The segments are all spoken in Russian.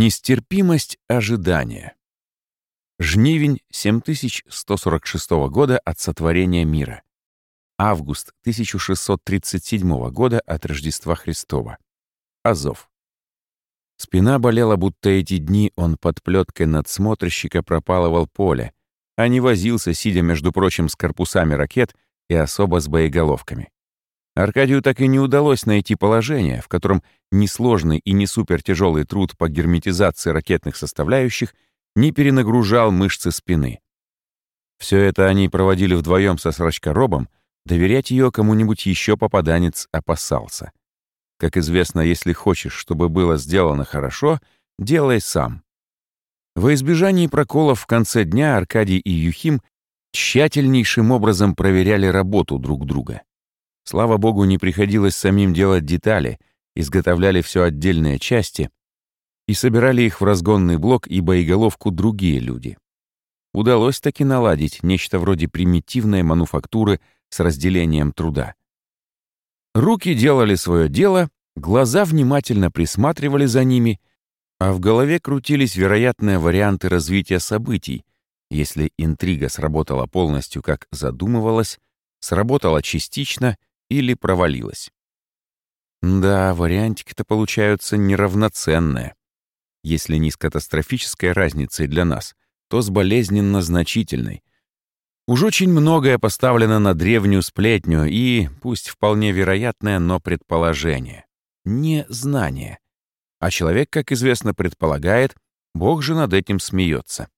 Нестерпимость ожидания. Жнивень 7146 года от сотворения мира. Август 1637 года от Рождества Христова. Азов. Спина болела, будто эти дни он под плеткой надсмотрщика пропалывал поле, а не возился, сидя, между прочим, с корпусами ракет и особо с боеголовками. Аркадию так и не удалось найти положение, в котором несложный и не супертяжелый труд по герметизации ракетных составляющих не перенагружал мышцы спины. Все это они проводили вдвоем со срачкоробом, доверять ее кому-нибудь еще попаданец опасался. Как известно, если хочешь, чтобы было сделано хорошо, делай сам. Во избежании проколов в конце дня Аркадий и Юхим тщательнейшим образом проверяли работу друг друга. Слава богу, не приходилось самим делать детали, изготовляли все отдельные части и собирали их в разгонный блок и боеголовку другие люди. Удалось таки наладить нечто вроде примитивной мануфактуры с разделением труда. Руки делали свое дело, глаза внимательно присматривали за ними, а в голове крутились вероятные варианты развития событий, если интрига сработала полностью, как задумывалось, сработала частично — или провалилась. Да, вариантики-то получаются неравноценные. Если не с катастрофической разницей для нас, то с болезненно значительной. Уж очень многое поставлено на древнюю сплетню и, пусть вполне вероятное, но предположение. Не знание. А человек, как известно, предполагает, Бог же над этим смеется.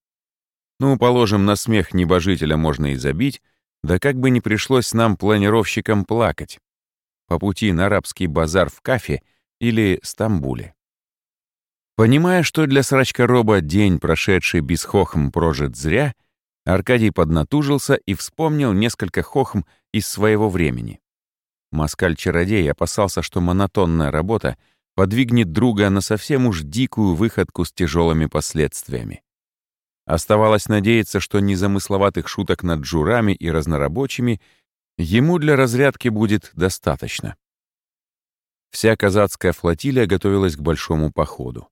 Ну, положим, на смех небожителя можно и забить, да как бы не пришлось нам, планировщикам, плакать. По пути на арабский базар в Кафе или Стамбуле. Понимая, что для срачка-роба день, прошедший без хохм, прожит зря, Аркадий поднатужился и вспомнил несколько хохм из своего времени. Москаль-чародей опасался, что монотонная работа подвигнет друга на совсем уж дикую выходку с тяжелыми последствиями. Оставалось надеяться, что незамысловатых шуток над журами и разнорабочими ему для разрядки будет достаточно. Вся казацкая флотилия готовилась к большому походу.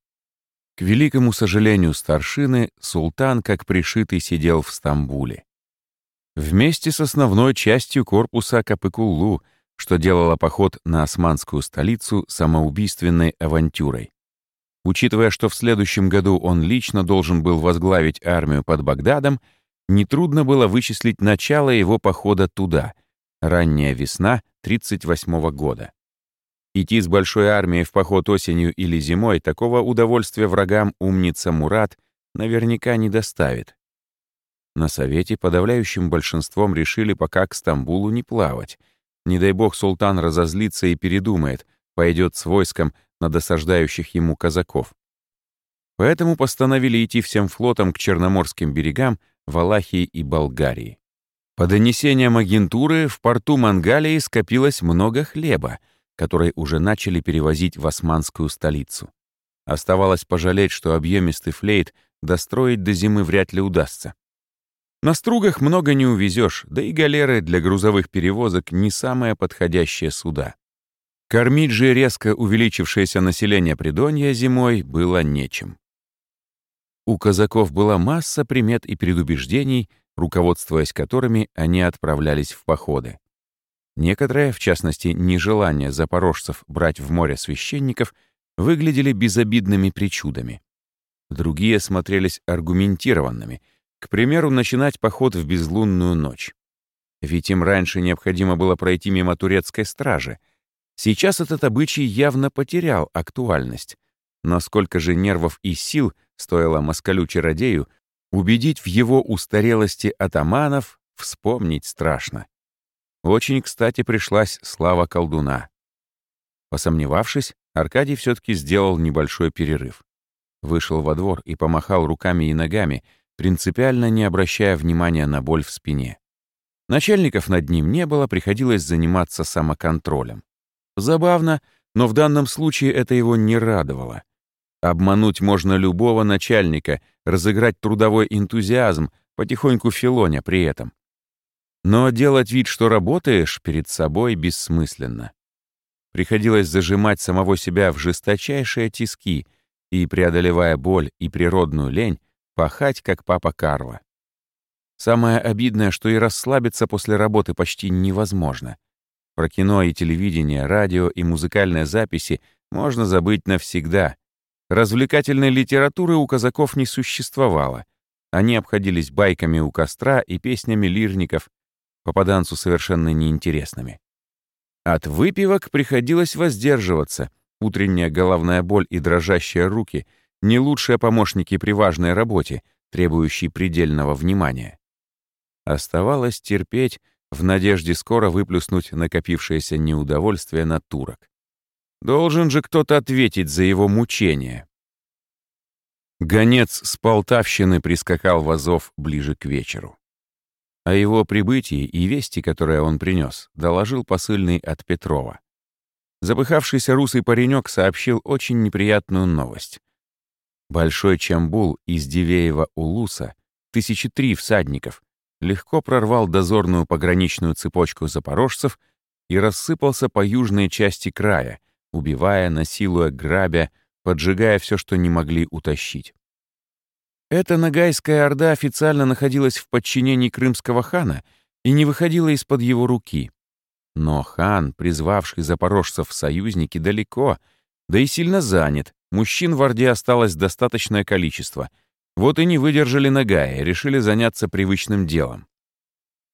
К великому сожалению старшины, султан, как пришитый, сидел в Стамбуле. Вместе с основной частью корпуса Капыкуллу, что делало поход на османскую столицу самоубийственной авантюрой. Учитывая, что в следующем году он лично должен был возглавить армию под Багдадом, нетрудно было вычислить начало его похода туда, ранняя весна 38 года. Идти с большой армией в поход осенью или зимой такого удовольствия врагам умница Мурат наверняка не доставит. На совете подавляющим большинством решили пока к Стамбулу не плавать. Не дай бог султан разозлится и передумает, пойдет с войском на досаждающих ему казаков. Поэтому постановили идти всем флотом к Черноморским берегам Валахии и Болгарии. По донесениям агентуры, в порту Мангалии скопилось много хлеба, который уже начали перевозить в османскую столицу. Оставалось пожалеть, что объемистый флейт достроить до зимы вряд ли удастся. На стругах много не увезешь, да и галеры для грузовых перевозок не самое подходящее суда. Кормить же резко увеличившееся население Придонья зимой было нечем. У казаков была масса примет и предубеждений, руководствуясь которыми они отправлялись в походы. Некоторые, в частности, нежелание запорожцев брать в море священников, выглядели безобидными причудами. Другие смотрелись аргументированными, к примеру, начинать поход в безлунную ночь. Ведь им раньше необходимо было пройти мимо турецкой стражи — Сейчас этот обычай явно потерял актуальность. Но сколько же нервов и сил стоило москалю-чародею убедить в его устарелости атаманов, вспомнить страшно. Очень, кстати, пришлась слава колдуна. Посомневавшись, Аркадий все-таки сделал небольшой перерыв. Вышел во двор и помахал руками и ногами, принципиально не обращая внимания на боль в спине. Начальников над ним не было, приходилось заниматься самоконтролем. Забавно, но в данном случае это его не радовало. Обмануть можно любого начальника, разыграть трудовой энтузиазм, потихоньку филоня при этом. Но делать вид, что работаешь перед собой, бессмысленно. Приходилось зажимать самого себя в жесточайшие тиски, и, преодолевая боль и природную лень, пахать, как папа Карло. Самое обидное, что и расслабиться после работы почти невозможно. Про кино и телевидение, радио и музыкальные записи можно забыть навсегда. Развлекательной литературы у казаков не существовало. Они обходились байками у костра и песнями лирников, попаданцу совершенно неинтересными. От выпивок приходилось воздерживаться. Утренняя головная боль и дрожащие руки — не лучшие помощники при важной работе, требующей предельного внимания. Оставалось терпеть в надежде скоро выплюснуть накопившееся неудовольствие на турок. Должен же кто-то ответить за его мучения. Гонец с Полтавщины прискакал в Азов ближе к вечеру. О его прибытии и вести, которые он принес, доложил посыльный от Петрова. Запыхавшийся русый паренек сообщил очень неприятную новость. Большой Чамбул из Дивеева Улуса, тысячи три всадников, легко прорвал дозорную пограничную цепочку запорожцев и рассыпался по южной части края, убивая, насилуя, грабя, поджигая все, что не могли утащить. Эта Нагайская орда официально находилась в подчинении крымского хана и не выходила из-под его руки. Но хан, призвавший запорожцев в союзники, далеко, да и сильно занят. Мужчин в Орде осталось достаточное количество. Вот и не выдержали Нагая, решили заняться привычным делом.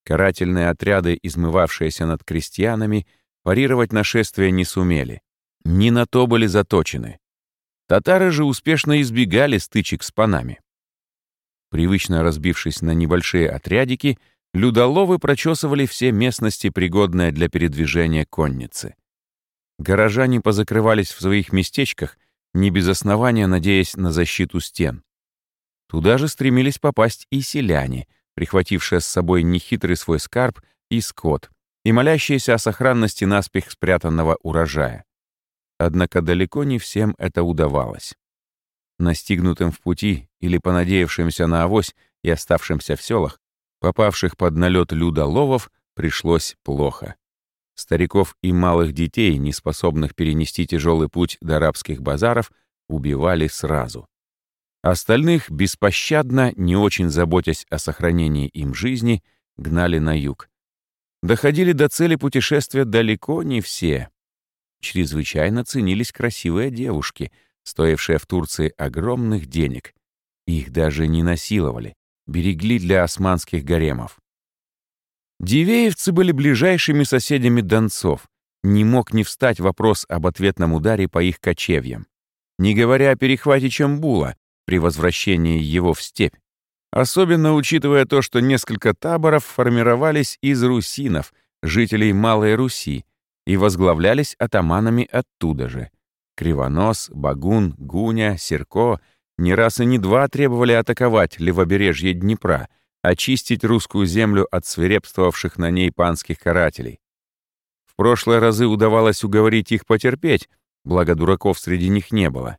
Карательные отряды, измывавшиеся над крестьянами, парировать нашествие не сумели. Не на то были заточены. Татары же успешно избегали стычек с панами. Привычно разбившись на небольшие отрядики, людоловы прочесывали все местности, пригодные для передвижения конницы. Горожане позакрывались в своих местечках, не без основания надеясь на защиту стен. Туда же стремились попасть и селяне, прихватившие с собой нехитрый свой скарб и скот, и молящиеся о сохранности наспех спрятанного урожая. Однако далеко не всем это удавалось. Настигнутым в пути или понадеявшимся на авось и оставшимся в селах, попавших под налет людоловов, пришлось плохо. Стариков и малых детей, не способных перенести тяжелый путь до арабских базаров, убивали сразу. Остальных, беспощадно, не очень заботясь о сохранении им жизни, гнали на юг. Доходили до цели путешествия далеко не все. Чрезвычайно ценились красивые девушки — стоившие в Турции огромных денег. Их даже не насиловали, берегли для османских гаремов. Дивеевцы были ближайшими соседями донцов. Не мог не встать вопрос об ответном ударе по их кочевьям. Не говоря о перехвате Чамбула при возвращении его в степь. Особенно учитывая то, что несколько таборов формировались из русинов, жителей Малой Руси, и возглавлялись атаманами оттуда же. Кривонос, Багун, Гуня, Серко не раз и не два требовали атаковать левобережье Днепра, очистить русскую землю от свирепствовавших на ней панских карателей. В прошлые разы удавалось уговорить их потерпеть, благо дураков среди них не было.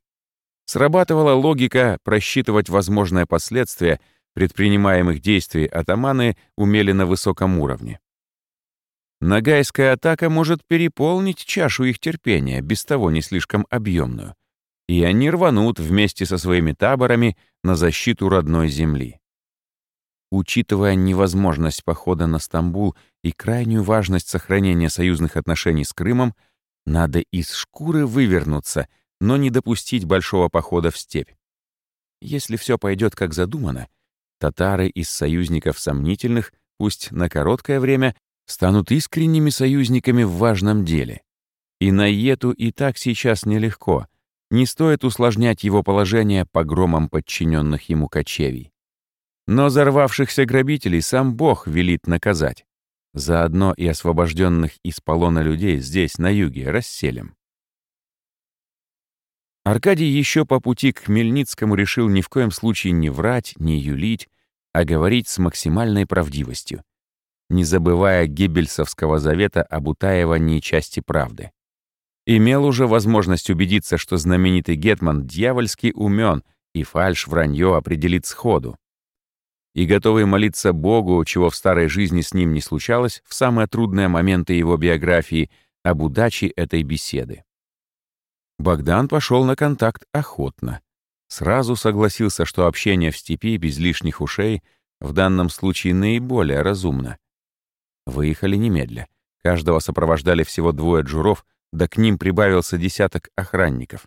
Срабатывала логика просчитывать возможные последствия предпринимаемых действий атаманы умели на высоком уровне. Нагайская атака может переполнить чашу их терпения, без того не слишком объемную, и они рванут вместе со своими таборами на защиту родной земли. Учитывая невозможность похода на Стамбул и крайнюю важность сохранения союзных отношений с Крымом, надо из шкуры вывернуться, но не допустить большого похода в степь. Если все пойдет как задумано, татары из союзников сомнительных, пусть на короткое время, станут искренними союзниками в важном деле. И Наету и так сейчас нелегко. Не стоит усложнять его положение погромом подчиненных ему кочевий. Но взорвавшихся грабителей сам Бог велит наказать. Заодно и освобожденных из полона людей здесь, на юге, расселим. Аркадий еще по пути к Хмельницкому решил ни в коем случае не врать, не юлить, а говорить с максимальной правдивостью не забывая Геббельсовского завета об утаивании части правды. Имел уже возможность убедиться, что знаменитый Гетман дьявольски умен и фальш вранье определит сходу. И готовый молиться Богу, чего в старой жизни с ним не случалось, в самые трудные моменты его биографии, об удаче этой беседы. Богдан пошел на контакт охотно. сразу согласился, что общение в степи без лишних ушей в данном случае наиболее разумно. Выехали немедля. Каждого сопровождали всего двое джуров, да к ним прибавился десяток охранников.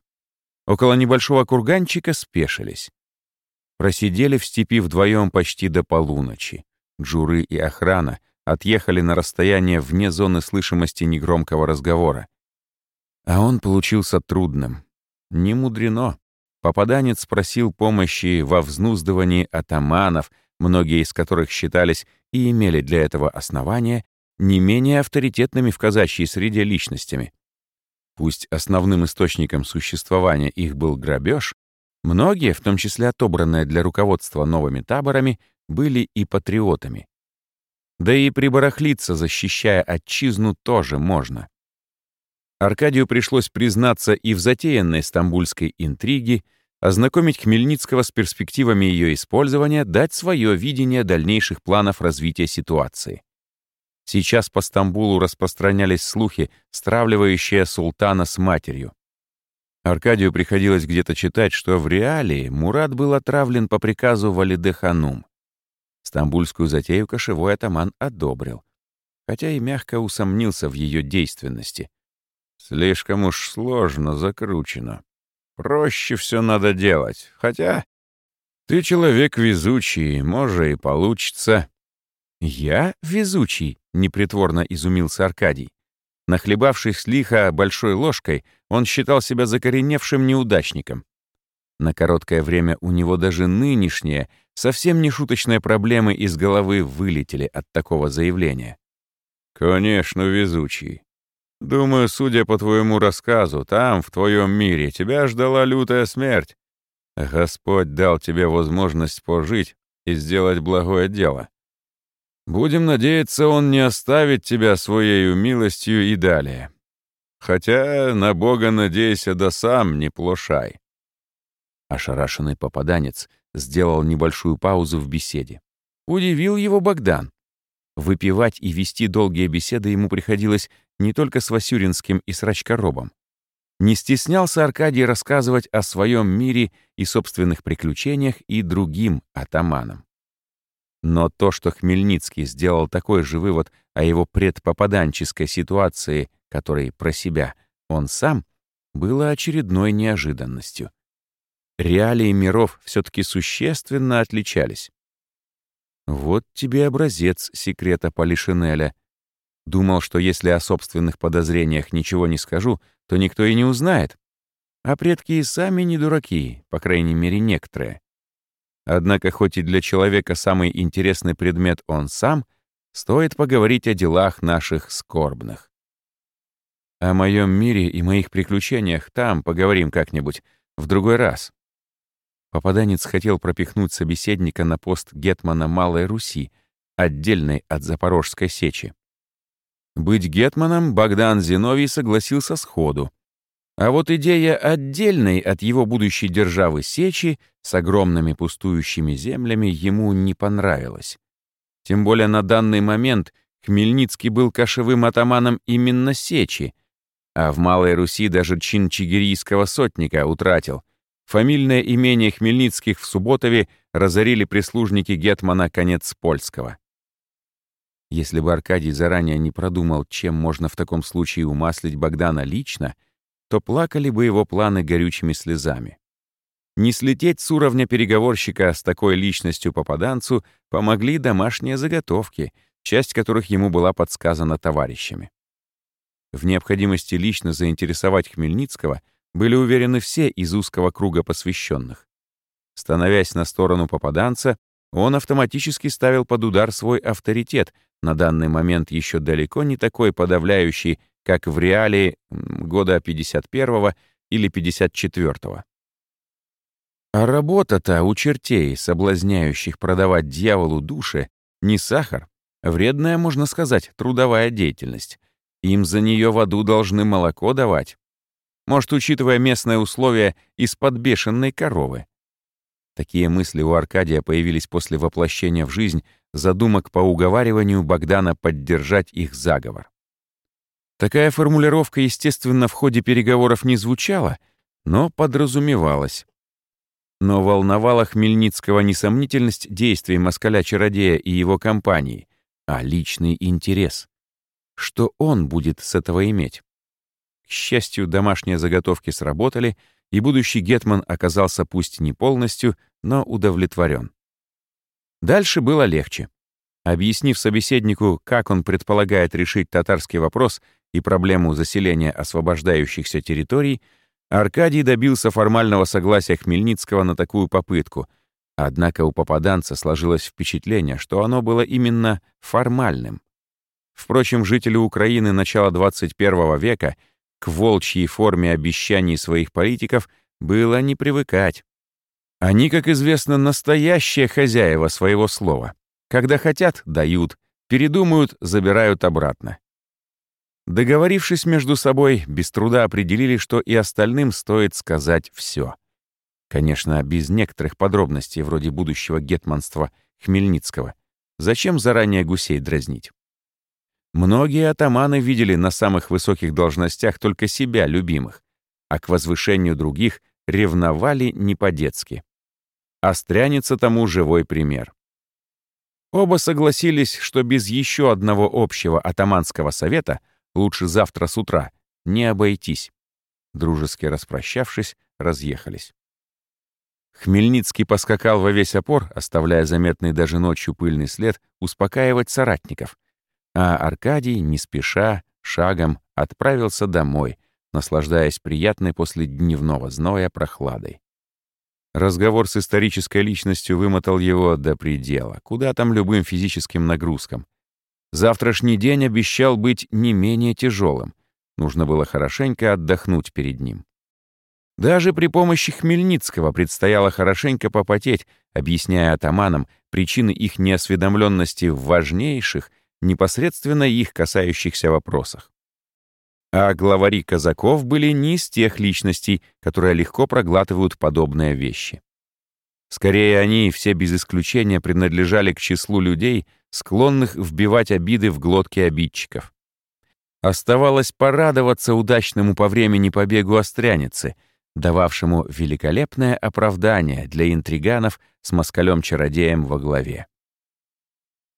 Около небольшого курганчика спешились. Просидели в степи вдвоем почти до полуночи. Джуры и охрана отъехали на расстояние вне зоны слышимости негромкого разговора. А он получился трудным. Не мудрено. Попаданец просил помощи во взнуздывании атаманов, многие из которых считались и имели для этого основания не менее авторитетными в казачьей среде личностями. Пусть основным источником существования их был грабеж, многие, в том числе отобранные для руководства новыми таборами, были и патриотами. Да и прибарахлиться, защищая отчизну, тоже можно. Аркадию пришлось признаться и в затеянной стамбульской интриге, ознакомить Хмельницкого с перспективами ее использования, дать свое видение дальнейших планов развития ситуации. Сейчас по Стамбулу распространялись слухи, стравливающие султана с матерью. Аркадию приходилось где-то читать, что в реалии Мурат был отравлен по приказу Валиде Ханум. Стамбульскую затею кошевой атаман одобрил, хотя и мягко усомнился в ее действенности. Слишком уж сложно закручено. Проще все надо делать, хотя ты человек везучий, может и получится. Я везучий, — непритворно изумился Аркадий. Нахлебавшись лихо большой ложкой, он считал себя закореневшим неудачником. На короткое время у него даже нынешние, совсем не шуточные проблемы из головы вылетели от такого заявления. «Конечно, везучий. Думаю, судя по твоему рассказу, там, в твоем мире, тебя ждала лютая смерть. Господь дал тебе возможность пожить и сделать благое дело. Будем надеяться, он не оставит тебя своей милостью и далее. Хотя на Бога надейся, да сам не плошай. Ошарашенный попаданец сделал небольшую паузу в беседе. Удивил его Богдан. Выпивать и вести долгие беседы ему приходилось не только с Васюринским и с Рачкоробом. Не стеснялся Аркадий рассказывать о своем мире и собственных приключениях и другим атаманам. Но то, что Хмельницкий сделал такой же вывод о его предпопаданческой ситуации, которой про себя он сам, было очередной неожиданностью. Реалии миров все-таки существенно отличались. Вот тебе образец секрета Полишинеля. Думал, что если о собственных подозрениях ничего не скажу, то никто и не узнает. А предки и сами не дураки, по крайней мере, некоторые. Однако, хоть и для человека самый интересный предмет он сам, стоит поговорить о делах наших скорбных. О моем мире и моих приключениях там поговорим как-нибудь, в другой раз. Попаданец хотел пропихнуть собеседника на пост гетмана Малой Руси, отдельной от Запорожской сечи. Быть гетманом Богдан Зиновий согласился сходу, а вот идея отдельной от его будущей державы Сечи с огромными пустующими землями ему не понравилась. Тем более на данный момент Хмельницкий был кошевым атаманом именно Сечи, а в Малой Руси даже чин чигирийского сотника утратил. Фамильное имение Хмельницких в Субботове разорили прислужники Гетмана конец польского. Если бы Аркадий заранее не продумал, чем можно в таком случае умаслить Богдана лично — то плакали бы его планы горючими слезами. Не слететь с уровня переговорщика с такой личностью попаданцу помогли домашние заготовки, часть которых ему была подсказана товарищами. В необходимости лично заинтересовать Хмельницкого были уверены все из узкого круга посвященных. Становясь на сторону попаданца, он автоматически ставил под удар свой авторитет, на данный момент еще далеко не такой подавляющий, как в реалии года 51-го или 54-го. А работа-то у чертей, соблазняющих продавать дьяволу души, не сахар, вредная, можно сказать, трудовая деятельность. Им за нее в аду должны молоко давать. Может, учитывая местные условия, из-под бешеной коровы. Такие мысли у Аркадия появились после воплощения в жизнь задумок по уговариванию Богдана поддержать их заговор. Такая формулировка, естественно, в ходе переговоров не звучала, но подразумевалась. Но волновала Хмельницкого не сомнительность действий москаля-чародея и его компании, а личный интерес. Что он будет с этого иметь? К счастью, домашние заготовки сработали, и будущий гетман оказался пусть не полностью, но удовлетворен. Дальше было легче. Объяснив собеседнику, как он предполагает решить татарский вопрос и проблему заселения освобождающихся территорий, Аркадий добился формального согласия Хмельницкого на такую попытку, однако у попаданца сложилось впечатление, что оно было именно формальным. Впрочем, жители Украины начала 21 века к волчьей форме обещаний своих политиков было не привыкать. Они, как известно, настоящие хозяева своего слова. Когда хотят — дают, передумают — забирают обратно. Договорившись между собой, без труда определили, что и остальным стоит сказать все. Конечно, без некоторых подробностей, вроде будущего гетманства Хмельницкого. Зачем заранее гусей дразнить? Многие атаманы видели на самых высоких должностях только себя, любимых, а к возвышению других ревновали не по-детски. Острянется тому живой пример. Оба согласились, что без еще одного общего атаманского совета — Лучше завтра с утра. Не обойтись. Дружески распрощавшись, разъехались. Хмельницкий поскакал во весь опор, оставляя заметный даже ночью пыльный след, успокаивать соратников. А Аркадий, не спеша, шагом, отправился домой, наслаждаясь приятной после дневного зноя прохладой. Разговор с исторической личностью вымотал его до предела, куда там любым физическим нагрузкам. Завтрашний день обещал быть не менее тяжелым. Нужно было хорошенько отдохнуть перед ним. Даже при помощи Хмельницкого предстояло хорошенько попотеть, объясняя атаманам причины их неосведомленности в важнейших, непосредственно их касающихся вопросах. А главари казаков были не из тех личностей, которые легко проглатывают подобные вещи. Скорее, они, все без исключения, принадлежали к числу людей, склонных вбивать обиды в глотки обидчиков. Оставалось порадоваться удачному по времени побегу Остряницы, дававшему великолепное оправдание для интриганов с москалем-чародеем во главе.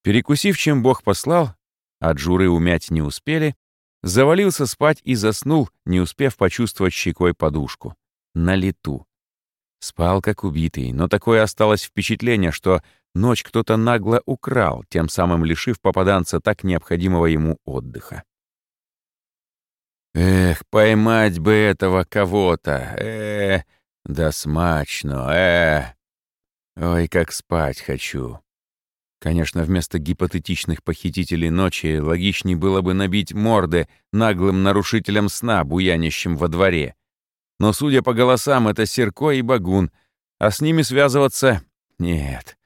Перекусив, чем Бог послал, от журы умять не успели, завалился спать и заснул, не успев почувствовать щекой подушку. На лету. Спал как убитый, но такое осталось впечатление, что ночь кто-то нагло украл, тем самым лишив попаданца так необходимого ему отдыха. Эх, поймать бы этого кого-то, э, да смачно, э. Ой, как спать хочу. Конечно, вместо гипотетичных похитителей ночи логичней было бы набить морды наглым нарушителям сна, буянящим во дворе. Но, судя по голосам, это Серко и Багун, а с ними связываться — нет.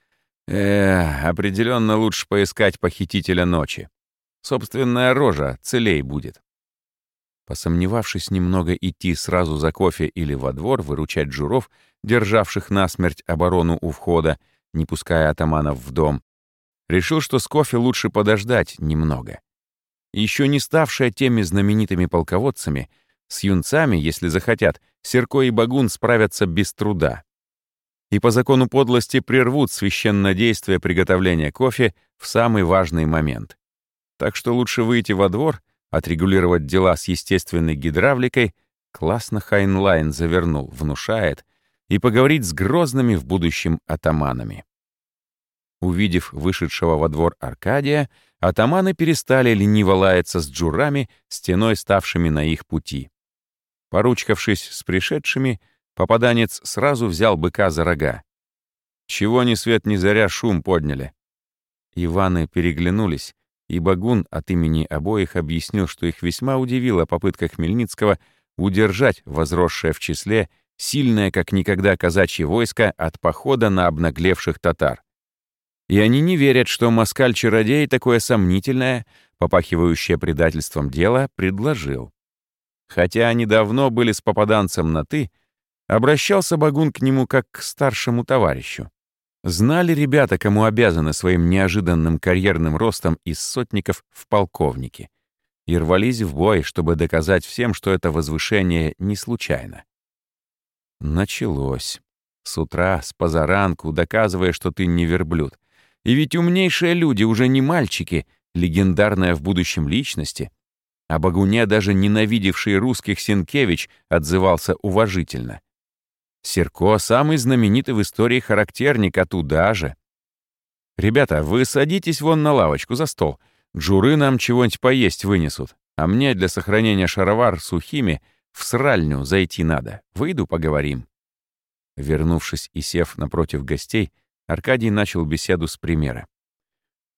Э, определенно лучше поискать похитителя ночи. Собственная рожа целей будет. Посомневавшись немного идти сразу за кофе или во двор выручать журов, державших насмерть оборону у входа, не пуская атаманов в дом, решил, что с кофе лучше подождать немного. Еще не ставшие теми знаменитыми полководцами — с юнцами, если захотят, Серко и Багун справятся без труда. И по закону подлости прервут священное действие приготовления кофе в самый важный момент. Так что лучше выйти во двор, отрегулировать дела с естественной гидравликой, классно Хайнлайн завернул, внушает, и поговорить с грозными в будущем атаманами. Увидев вышедшего во двор Аркадия, атаманы перестали лениво лаяться с джурами, стеной ставшими на их пути. Поручкавшись с пришедшими, попаданец сразу взял быка за рога. Чего ни свет ни заря шум подняли. Иваны переглянулись, и Багун от имени обоих объяснил, что их весьма удивила попытка Хмельницкого удержать возросшее в числе сильное как никогда казачье войско от похода на обнаглевших татар. И они не верят, что москаль-чародей такое сомнительное, попахивающее предательством дело, предложил. Хотя они давно были с попаданцем на «ты», обращался Багун к нему как к старшему товарищу. Знали ребята, кому обязаны своим неожиданным карьерным ростом из сотников в полковники. И рвались в бой, чтобы доказать всем, что это возвышение не случайно. Началось. С утра, с позаранку, доказывая, что ты не верблюд. И ведь умнейшие люди уже не мальчики, легендарная в будущем личности. О Багуне даже ненавидевший русских Сенкевич отзывался уважительно. Серко — самый знаменитый в истории характерник, а туда же. «Ребята, вы садитесь вон на лавочку за стол. Джуры нам чего-нибудь поесть вынесут, а мне для сохранения шаровар сухими в сральню зайти надо. Выйду, поговорим». Вернувшись и сев напротив гостей, Аркадий начал беседу с примера.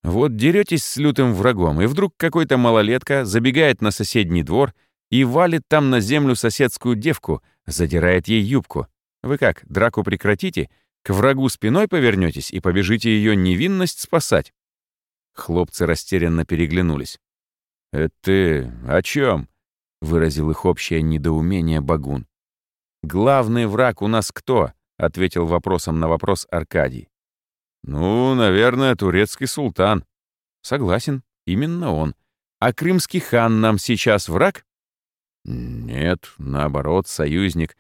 Вот деретесь с лютым врагом, и вдруг какой-то малолетка забегает на соседний двор и валит там на землю соседскую девку, задирает ей юбку. Вы как, драку прекратите, к врагу спиной повернетесь и побежите ее невинность спасать? Хлопцы растерянно переглянулись. «Это ты о чем? выразил их общее недоумение Багун. «Главный враг у нас кто?» — ответил вопросом на вопрос Аркадий. «Ну, наверное, турецкий султан». «Согласен, именно он. А крымский хан нам сейчас враг?» «Нет, наоборот, союзник.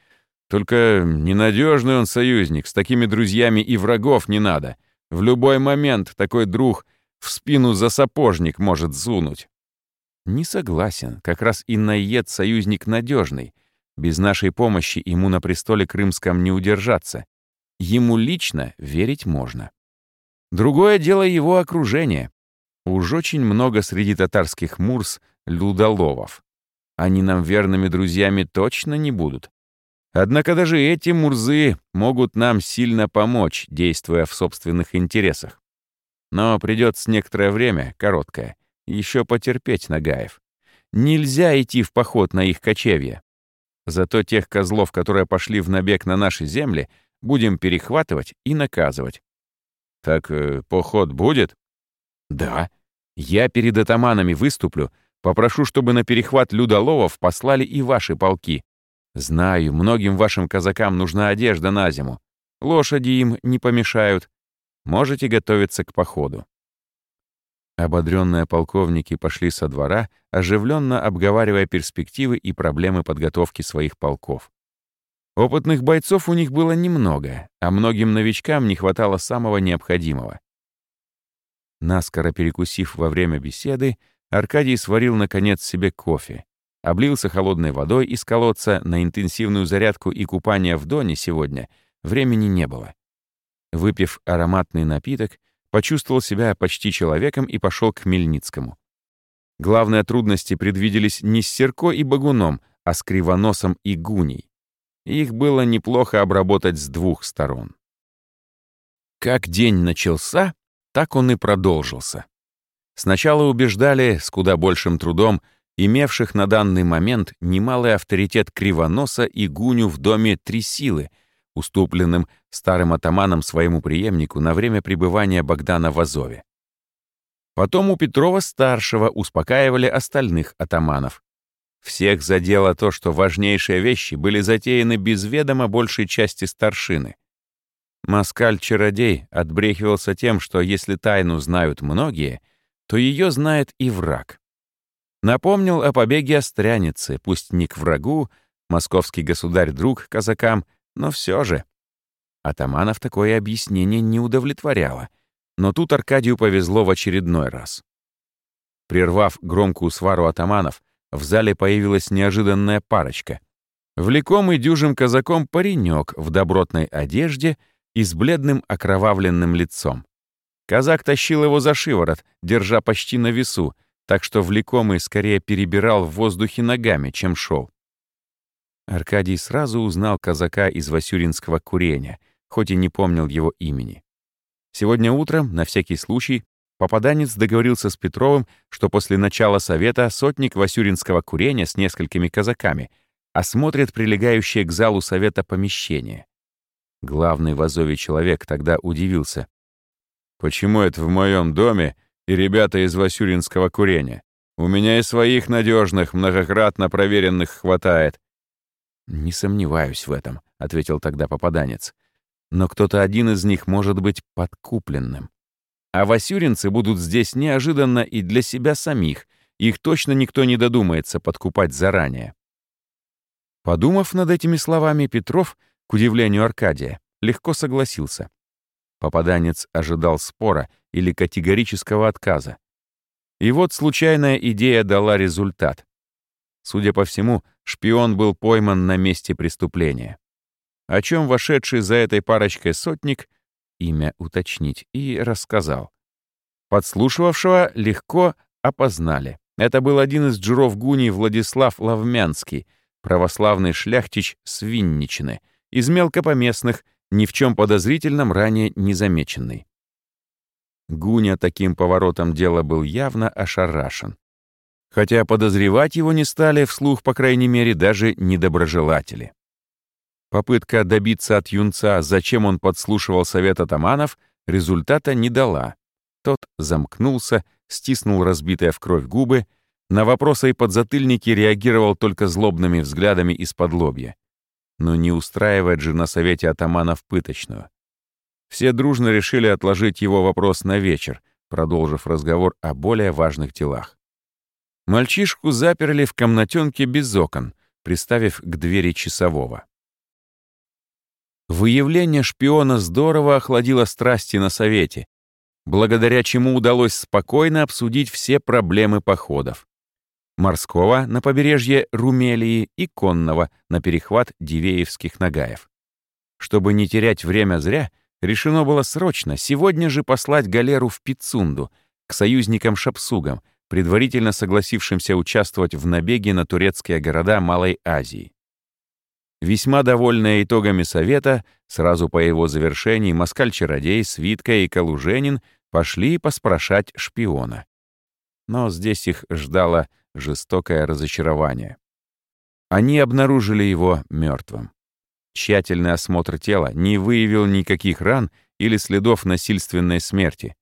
Только ненадежный он союзник, с такими друзьями и врагов не надо. В любой момент такой друг в спину за сапожник может сунуть». «Не согласен. Как раз и наед союзник надежный. Без нашей помощи ему на престоле крымском не удержаться. Ему лично верить можно. Другое дело его окружение. Уж очень много среди татарских мурс людоловов. Они нам верными друзьями точно не будут. Однако даже эти мурзы могут нам сильно помочь, действуя в собственных интересах. Но придется некоторое время, короткое, еще потерпеть Нагаев. Нельзя идти в поход на их кочевье. Зато тех козлов, которые пошли в набег на наши земли, будем перехватывать и наказывать. Так э, поход будет? Да. Я перед атаманами выступлю, попрошу, чтобы на перехват людоловов послали и ваши полки. Знаю, многим вашим казакам нужна одежда на зиму. Лошади им не помешают. Можете готовиться к походу. Ободренные полковники пошли со двора, оживленно обговаривая перспективы и проблемы подготовки своих полков. Опытных бойцов у них было немного, а многим новичкам не хватало самого необходимого. Наскоро перекусив во время беседы, Аркадий сварил, наконец, себе кофе, облился холодной водой из колодца на интенсивную зарядку и купание в доне сегодня времени не было. Выпив ароматный напиток, почувствовал себя почти человеком и пошел к Мельницкому. Главные трудности предвиделись не с Серко и Багуном, а с Кривоносом и Гуней. Их было неплохо обработать с двух сторон. Как день начался, так он и продолжился. Сначала убеждали, с куда большим трудом, имевших на данный момент немалый авторитет Кривоноса и Гуню в доме «Три силы», уступленным старым атаманом своему преемнику на время пребывания Богдана в Азове. Потом у Петрова-старшего успокаивали остальных атаманов. Всех задело то, что важнейшие вещи были затеяны без ведома большей части старшины. Москаль-чародей отбрехивался тем, что если тайну знают многие, то ее знает и враг. Напомнил о побеге Остряницы, пусть не к врагу, московский государь-друг казакам — но все же. Атаманов такое объяснение не удовлетворяло. Но тут Аркадию повезло в очередной раз. Прервав громкую свару атаманов, в зале появилась неожиданная парочка. Влекомый дюжим казаком паренек в добротной одежде и с бледным окровавленным лицом. Казак тащил его за шиворот, держа почти на весу, так что влекомый скорее перебирал в воздухе ногами, чем шел. Аркадий сразу узнал казака из Васюринского курения, хоть и не помнил его имени. Сегодня утром, на всякий случай, попаданец договорился с Петровым, что после начала совета сотник Васюринского курения с несколькими казаками осмотрит прилегающее к залу совета помещение. Главный в Азове человек тогда удивился. «Почему это в моем доме и ребята из Васюринского курения? У меня и своих надежных, многократно проверенных хватает. «Не сомневаюсь в этом», — ответил тогда попаданец. «Но кто-то один из них может быть подкупленным. А васюринцы будут здесь неожиданно и для себя самих. Их точно никто не додумается подкупать заранее». Подумав над этими словами, Петров, к удивлению Аркадия, легко согласился. Попаданец ожидал спора или категорического отказа. И вот случайная идея дала результат. Судя по всему, шпион был пойман на месте преступления. О чем вошедший за этой парочкой сотник, имя уточнить, и рассказал. Подслушивавшего легко опознали. Это был один из джуров Гуни Владислав Лавмянский, православный шляхтич с Винничины, из мелкопоместных, ни в чем подозрительном ранее незамеченный. Гуня таким поворотом дела был явно ошарашен. Хотя подозревать его не стали, вслух, по крайней мере, даже недоброжелатели. Попытка добиться от юнца, зачем он подслушивал совет атаманов, результата не дала. Тот замкнулся, стиснул разбитые в кровь губы, на вопросы и подзатыльники реагировал только злобными взглядами из-под лобья. Но не устраивает же на совете атаманов пыточную. Все дружно решили отложить его вопрос на вечер, продолжив разговор о более важных делах. Мальчишку заперли в комнатенке без окон, приставив к двери часового. Выявление шпиона здорово охладило страсти на совете, благодаря чему удалось спокойно обсудить все проблемы походов. Морского на побережье Румелии и конного на перехват Дивеевских нагаев. Чтобы не терять время зря, решено было срочно сегодня же послать галеру в Пицунду к союзникам-шапсугам, предварительно согласившимся участвовать в набеге на турецкие города Малой Азии. Весьма довольная итогами совета, сразу по его завершении Москаль-чародей, Свитка и Калуженин пошли поспрашать шпиона. Но здесь их ждало жестокое разочарование. Они обнаружили его мертвым. Тщательный осмотр тела не выявил никаких ран или следов насильственной смерти.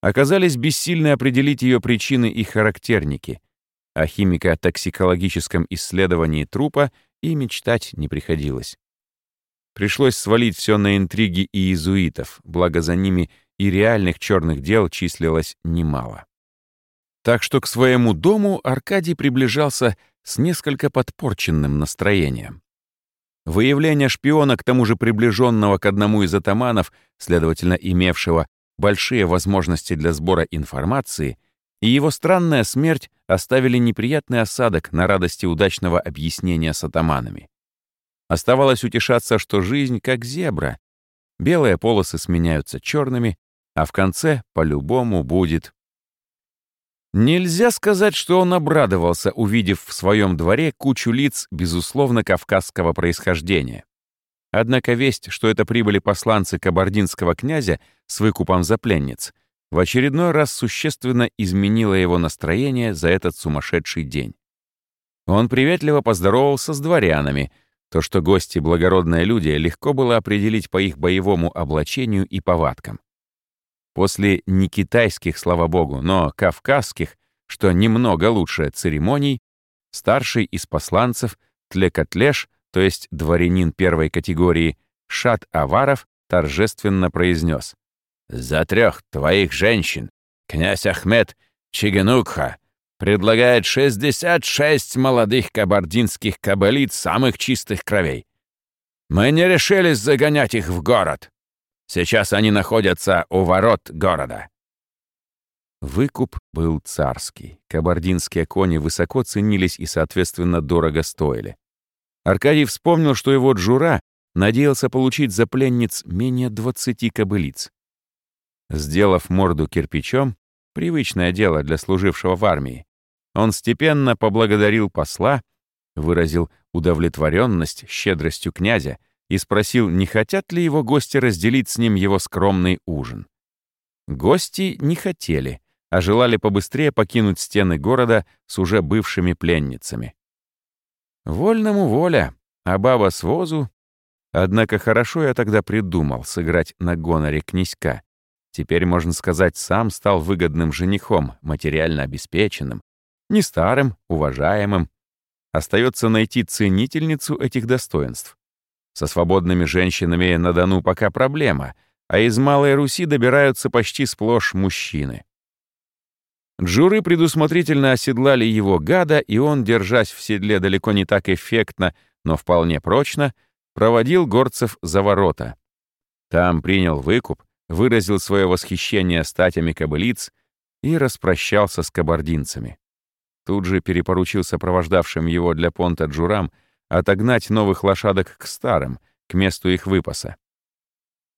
Оказались бессильны определить ее причины и характерники. О химико-токсикологическом исследовании трупа и мечтать не приходилось. Пришлось свалить все на интриги и иезуитов, благо за ними и реальных черных дел числилось немало. Так что к своему дому Аркадий приближался с несколько подпорченным настроением. Выявление шпиона, к тому же приближенного к одному из атаманов, следовательно, имевшего большие возможности для сбора информации, и его странная смерть оставили неприятный осадок на радости удачного объяснения с атаманами. Оставалось утешаться, что жизнь как зебра. Белые полосы сменяются черными, а в конце по-любому будет. Нельзя сказать, что он обрадовался, увидев в своем дворе кучу лиц, безусловно, кавказского происхождения. Однако весть, что это прибыли посланцы кабардинского князя с выкупом за пленниц, в очередной раз существенно изменила его настроение за этот сумасшедший день. Он приветливо поздоровался с дворянами. То, что гости — благородные люди, легко было определить по их боевому облачению и повадкам. После не китайских, слава богу, но кавказских, что немного лучше церемоний, старший из посланцев Тлекотлеш, то есть дворянин первой категории, Шат Аваров, торжественно произнес «За трех твоих женщин князь Ахмед Чиганукха предлагает 66 молодых кабардинских кабалит самых чистых кровей. Мы не решились загонять их в город. Сейчас они находятся у ворот города». Выкуп был царский. Кабардинские кони высоко ценились и, соответственно, дорого стоили. Аркадий вспомнил, что его джура надеялся получить за пленниц менее 20 кобылиц. Сделав морду кирпичом, привычное дело для служившего в армии, он степенно поблагодарил посла, выразил удовлетворенность щедростью князя и спросил, не хотят ли его гости разделить с ним его скромный ужин. Гости не хотели, а желали побыстрее покинуть стены города с уже бывшими пленницами. Вольному воля, а баба с возу. Однако хорошо я тогда придумал сыграть на гоноре князька. Теперь, можно сказать, сам стал выгодным женихом, материально обеспеченным, не старым, уважаемым. Остается найти ценительницу этих достоинств. Со свободными женщинами на Дону пока проблема, а из Малой Руси добираются почти сплошь мужчины. Джуры предусмотрительно оседлали его гада, и он, держась в седле далеко не так эффектно, но вполне прочно, проводил горцев за ворота, Там принял выкуп, выразил свое восхищение статями кобылиц и распрощался с кабардинцами. Тут же перепоручил сопровождавшим его для понта джурам отогнать новых лошадок к старым, к месту их выпаса.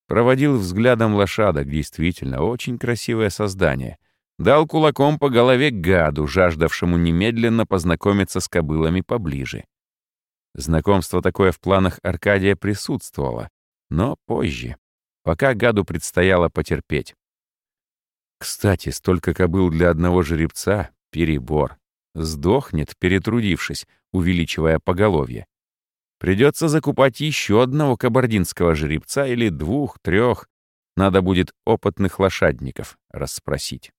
Проводил взглядом лошадок, действительно, очень красивое создание. Дал кулаком по голове гаду, жаждавшему немедленно познакомиться с кобылами поближе. Знакомство такое в планах Аркадия присутствовало, но позже, пока гаду предстояло потерпеть. Кстати, столько кобыл для одного жеребца — перебор. Сдохнет, перетрудившись, увеличивая поголовье. Придется закупать еще одного кабардинского жеребца или двух, трех. Надо будет опытных лошадников расспросить.